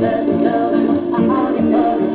loving, loving, I'm on your